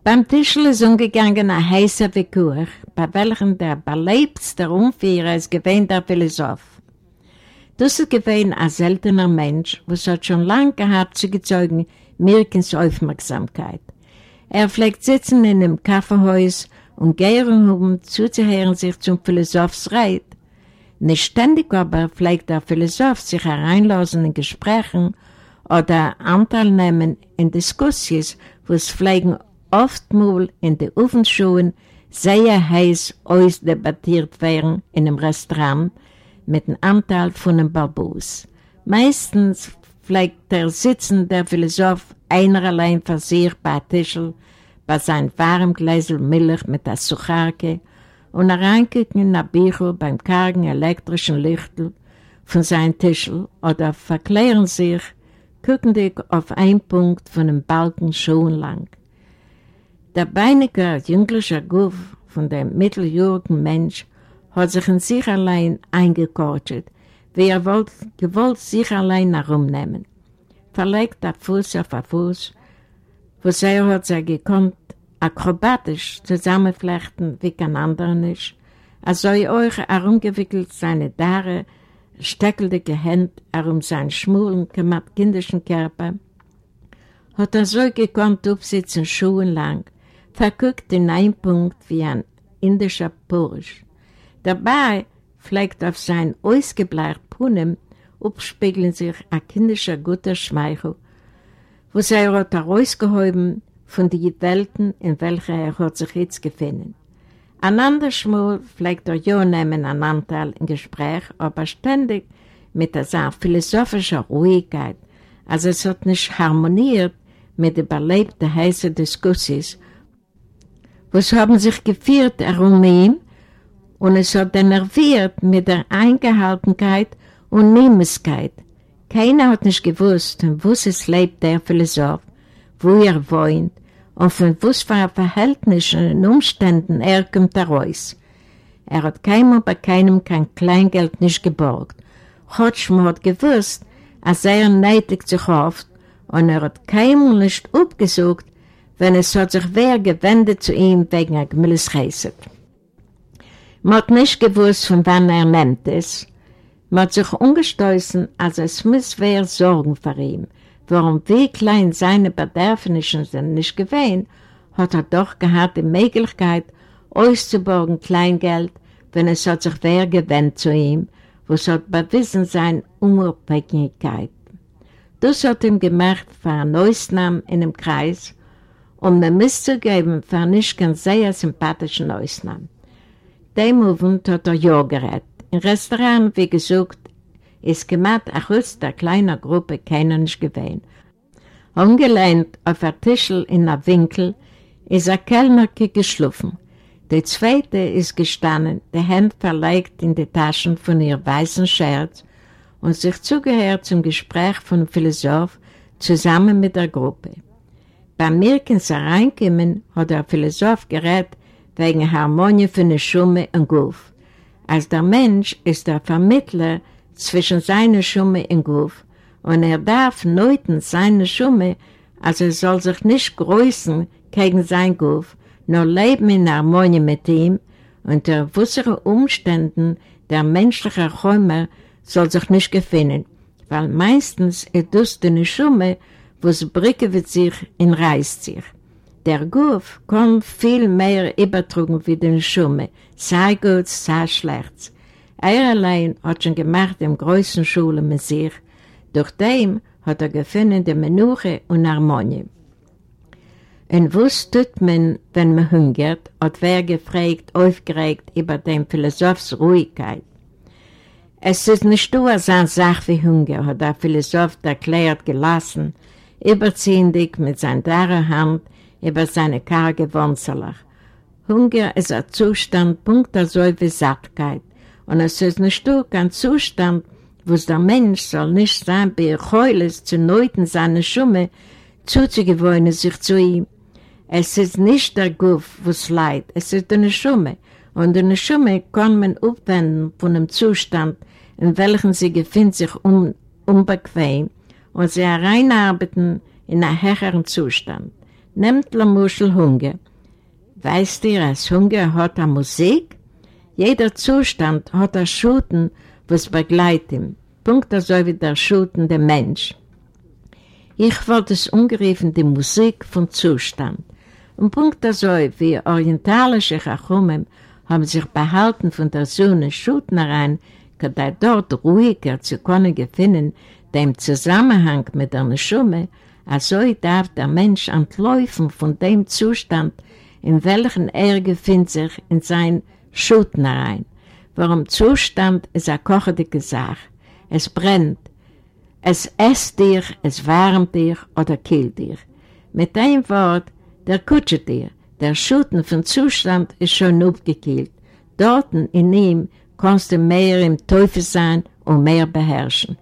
Beim Tischl ist umgegangen ein heißer Vikur, bei welchem der beleibtste Umführer ist gewesen der Philosoph. Das ist gewesen ein seltener Mensch, was hat schon lange gehabt zu gezeugen Mirkens Aufmerksamkeit. Er pflegt sitzen in einem Kaffeehaus und gären um zuzuhören sich zum Philosophs Reit. Nicht ständig aber pflegt der Philosoph sich hereinlassen in Gesprächen oder Anteil nehmen in Diskussions, wo es pflegen oftmals in den Ofenschuhen sehr heiß ausdebattiert werden in einem Restaurant, mit dem Anteil von einem Barbus. Meistens pflegt der Sitzen der Philosoph einer allein für sich bei Tischl, bei seinem warmen Gläsel Milch mit der Sucharke und reinkicken in ein Bücher beim kargen elektrischen Lichtel von seinem Tischl oder verklären sich, gucken dich auf einen Punkt von einem Balken schon lang. Der beinige jüngliche Guff von dem mitteljährigen Mensch hat sich in sich allein eingekortet, wie er wollt, gewollt sich allein herumnehmen. Verlegt der Fuß auf den Fuß, wo er hat sich gekonnt, akrobatisch zusammenflechten wie kein anderer nicht, als soll euch herumgewickelt seine Dare, steckelige Hände herum seinen schmulen, gemacht kindischen Körper, hat er so gekonnt aufsitzen Schuhen lang, verguckt in einen Punkt wie ein indischer Bursch. Dabei pflegt auf sein ausgebleicht Punem abspiegeln sich ein kindischer guter Schmeichel, wo er hat herausgehoben von den Welten, in welcher er hat sich jetzt gefunden. Ein anderes Mal pflegt er ja nehmen einen Anteil im Gespräch, aber ständig mit dieser philosophischen Ruhigkeit, also es hat nicht harmoniert mit überlebten heißen Diskussions, was haben sich geführt herum ihm und es hat enerviert mit der Eingehaltenkeit und Nehmenskeit. Keiner hat nicht gewusst, in was es lebt der Philosoph, wo er wohnt und von was für Verhältnissen und Umständen er kommt heraus. Er hat keinem bei keinem kein Kleingeld nicht geborgt Chotschm hat gewusst, als er neidigt sich oft und er hat keinmal nicht abgesucht, wenn es hat sich wer gewendet zu ihm wegen der Gemüllscheißet. Man hat nicht gewusst, von wann er nimmt es. Man hat sich umgestoßen, als es muss wer sorgen für ihn. Warum wie klein seine Bedürfnisse sind nicht gewesen, hat er doch gehabt die Möglichkeit, auszuborgen Kleingeld, wenn es hat sich wer gewendet zu ihm, was hat bewiesen sein Unabhängigkeit. Das hat ihm gemacht für einen Ausnahme in dem Kreis, um mir mitzugeben für nicht ganz sehr sympathischen Ausnahme. Dem Moment hat er ja gerät. Im Restaurant, wie gesagt, ist gemacht, auch aus der kleinen Gruppe keiner nicht gewesen. Angelehnt auf ein Tischel in einem Winkel ist ein Kellner geschliffen. Der zweite ist gestanden, die Hände verlegt in die Taschen von ihr weißen Scherz und sich zugehört zum Gespräch von Philosoph zusammen mit der Gruppe. Beim Mirkens hereinkommen hat der Philosoph gerät wegen Harmonie von der Schumme und Guf. Als der Mensch ist der Vermittler zwischen seiner Schumme und Guf und er darf neuten seine Schumme, also er soll sich nicht grüßen gegen sein Guf, nur leben in Harmonie mit ihm, unter wusseren Umständen der menschliche Räume soll sich nicht gefunden, weil meistens ist das eine Schumme, wo es bricke wird sich in reißt sich. Der Guf kann viel mehr übertrugen wie die Schumme, sei gut, sei schlecht. Er allein hat schon gemacht im größten Schule mit sich, durch dem hat er gefunden die Menuche und Harmonie. Und was tut man, wenn man hungert, hat wer gefragt, aufgeregt über den Philosophs Ruhigkeit. Es ist nicht nur so eine Sache wie Hunger, hat der Philosoph erklärt gelassen, überziehendig mit seiner Hand über seine karge Wunzelach. Hunger ist ein Zustand, Punkt so wie Sattkeit. Und es ist nicht nur ein Zustand, wo der Mensch soll nicht sein, bei Heules zu neuten seine Schumme, zuzugewöhnen sich zu ihm, es ist nicht der Guff, was leid, es ist eine Schumme. Und eine Schumme kann man abwenden von einem Zustand, in welchem sie befindet sich un unbequem und sie hereinarbeiten in einen höheren Zustand. Nehmt la Muschel Hunger. Weißt ihr, als Hunger hat er Musik? Jeder Zustand hat er Schuten, was begleitet ihn. Punkt so wie der Schuten der Mensch. Ich wollte es ungeriefen die Musik von Zustand. Und Punkt so, wie orientalische Chachumim haben sich behalten von der Sonne Schutnerein, kadei dort ruhiger zu können gewinnen, dem Zusammenhang mit einer Schumme, also darf der Mensch entläufen von dem Zustand, in welchem er befindet sich in sein Schutnerein. Warum Zustand ist eine kochende Sache. Es brennt. Es esst dir, es wärmt dir oder killt dir. Mit einem Wort, der Kutschetier, der Schuten von Zustand ist schon aufgekühlt. Dort in ihm kannst du mehr im Teufel sein und mehr beherrschen.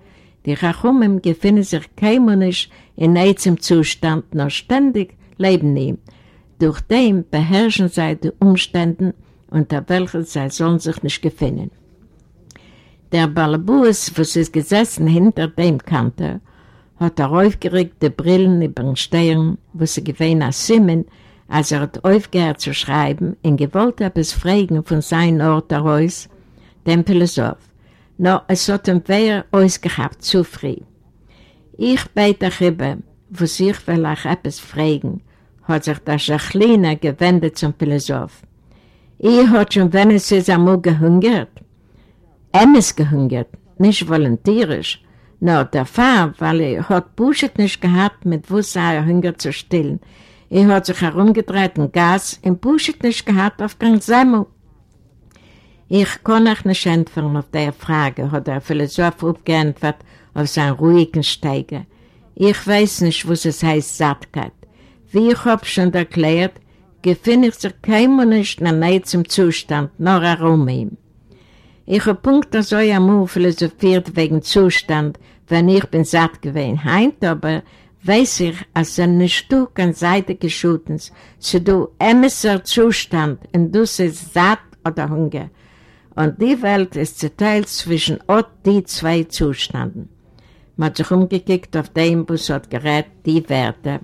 Die Rachumim befinden sich keimonisch in einem Zustand, noch ständig leben ihm. Durch den beherrschen sie die Umstände, unter welchen sie sollen sich nicht gefunden. Der Balabus, was ist gesessen hinter dem Kanter, hat er aufgeregt die Brillen über den Stirn, wo sie gewähnt als Simen, als er hat aufgehört zu schreiben, und gewollt etwas fragen von seinem Ort heraus, dem Philosoph. No, es hat ihm wer ausgehabt, zu früh. Ich bete darüber, wo sich will ich etwas fragen, hat sich der Jacqueline gewendet zum Philosoph. Ich hat schon wenigstens einmal gehungert. Emmes gehungert, nicht volontierisch, nur der Fall, weil er hat Buschet nicht gehabt, mit wo sei Hunger zu stillen. Er hat sich herumgedreht in Gas, und Buschet nicht gehabt auf kein Semmel. Ich kann euch nicht entfernen auf der Frage, hat der Philosoph aufgeantwortet auf seinen ruhigen Steiger. Ich weiß nicht, was es heißt Sattkeit. Wie ich hab schon erklärt, gefindet sich kein Mensch in einem Zustand, nur herum ihm. Ich habe Punkt so einmal philosophiert wegen Zustand, wenn ich bin satt gewesen. Heint aber weiß ich, als ein Stück an Seite geschüttet, so du emisser Zustand und du sie satt oder Hunger. Und die Welt ist zerteilt zwischen auch die zwei Zustanden. Man hat sich umgekickt auf den, was hat gerät, die Werte.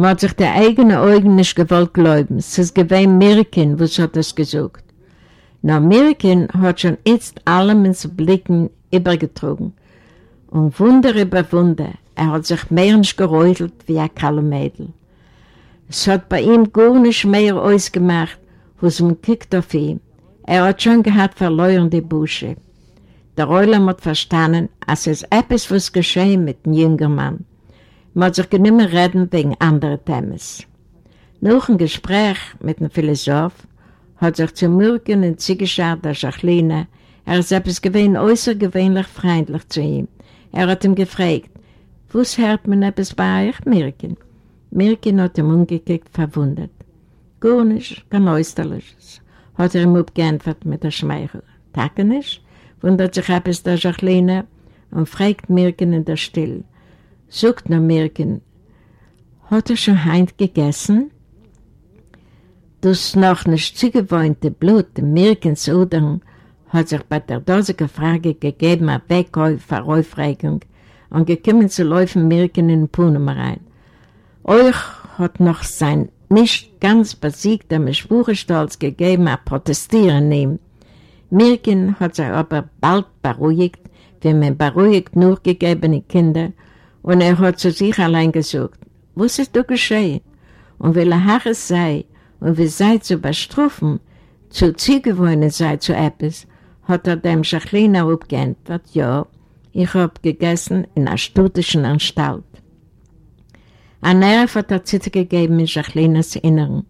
Man sich die eigenen Augen nicht gewollt glauben. Es ist gewesen Mirkin, was hat das gesucht. Na, Mirkin hat schon jetzt allem ins Blicken übergetrogen. Und Wunder über Wunder, er hat sich mehr nicht geräutelt wie ein kalle Mädel. Es hat bei ihm gar nicht mehr ausgemacht, was man kickt auf ihn. Er hat schon gehabt verloren die Busche. Der Reuler hat verstanden, als es etwas was geschehen mit dem jüngeren Mann. Man sich nicht mehr reden wegen anderer Themen. Nach dem Gespräch mit dem Philosoph hat sich zu Mürgen und Ziegeschar der Jacqueline, er ist etwas gewesen äußergewöhnlich freundlich zu ihm. Er hat ihm gefragt, was hört man etwas bei euch, Mirkin? Mirkin hat ihm umgekickt, verwundert. Gar nicht, kein Österliches hat er ihm abgeantwortet mit der Schmeichel. Tage nicht, wundert sich etwas der Jacqueline und fragt Mirken in der Still. Sucht nur Mirken, hat er schon heint gegessen? Das noch nicht zugewohnte Blut im Mirkens Udern hat sich bei der dosigen Frage gegeben, eine Wegkäufe, Aufregung und gekommen zu laufen Mirken in den Puhnen rein. Euch hat noch sein nicht ganz besiegt dem Schwurestolz gegeben, a protestieren ihm. Mirkin hat sich aber bald beruhigt, wie man beruhigt nur gegebene Kinder, und er hat zu sich allein gesagt, was ist da geschehen? Und weil er Haches sei und wie sei zu bestrufen, zu zugewohnen sei zu etwas, hat er dem Schachliner aufgeantwortet, ja, ich hab gegessen in einer studischen Anstalt. Ein Nerv hat er Zitter gegeben in Jacquelinas Inneren.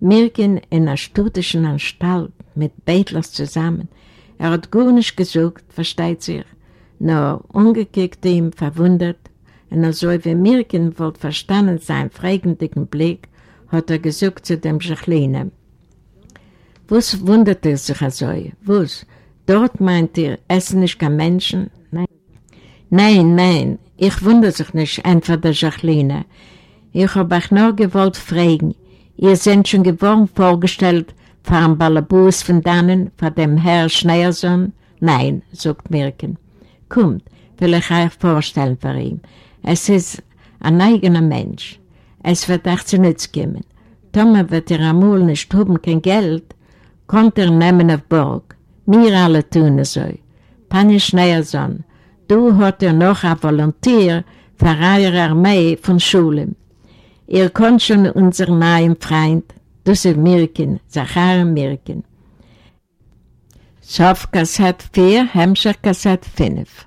Mirkin in einer studischen Anstalt mit Bettlers zusammen. Er hat gar nicht gesucht, versteht sich, nur umgekickt ihm, verwundert, und er so wie Mirkin wollte verstanden sein fragenden Blick, hat er gesucht zu dem Jacqueline. Was wundert er sich also? Was? Dort meint ihr, essen nicht kein Menschen? Nein. Nein, nein, ich wundere sich nicht, einfach der Jacqueline. Ich habe euch nur gewollt fragen, ihr seid schon geworden vorgestellt vor einem Ballabus von dannen, vor dem Herr Schneerson? Nein, sagt Mirken. Kommt, will ich euch vorstellen für ihn. Es ist ein eigener Mensch. Es wird euch zu nichts kommen. Thomas wird ihr amul nicht haben kein Geld, kommt er nehmen auf Burg. Mir alle tun es so. Pani Schneerson, Du hat er noch ein Volontier für eine Armee von Schulen. Ihr konnt schon unser neuen Freund, das ist Mirkin, Zachar Mirkin. Sof Kassett 4, Hemmscher Kassett 5.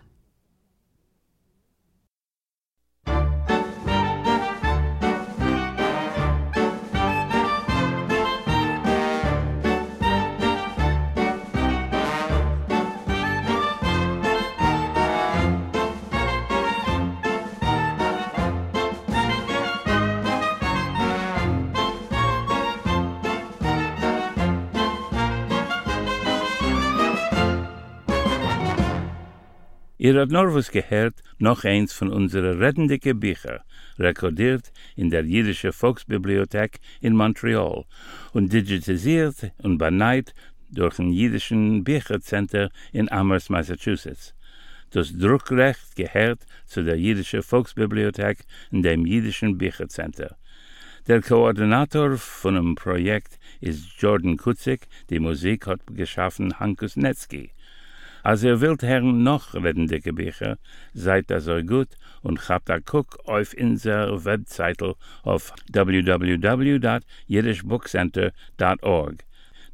Ihr habt noch was gehört, noch eins von unseren rettendicke Bücher, rekordiert in der Jüdische Volksbibliothek in Montreal und digitalisiert und beneit durch ein Jüdischen Büchercenter in Amherst, Massachusetts. Das Druckrecht gehört zu der Jüdische Volksbibliothek in dem Jüdischen Büchercenter. Der Koordinator von dem Projekt ist Jordan Kutzik, die Musik hat geschaffen Hankus Netzki. Als ihr wilt hern noch redende Gebücher, seid das so gut und habt a guck auf inser Webseite auf www.jiddishbookcenter.org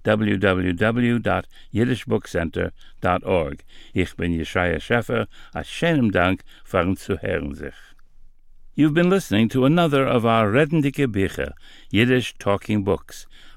www.jiddishbookcenter.org Ich bin Jeschaya Scheffer, a schönem Dank für zu hören sich. You've been listening to another of our Redendike Bücher, Yiddish Talking Books,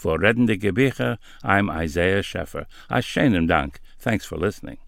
For Reddende Gebicher, I'm Isaiah Scheffer. A schönen Dank. Thanks for listening.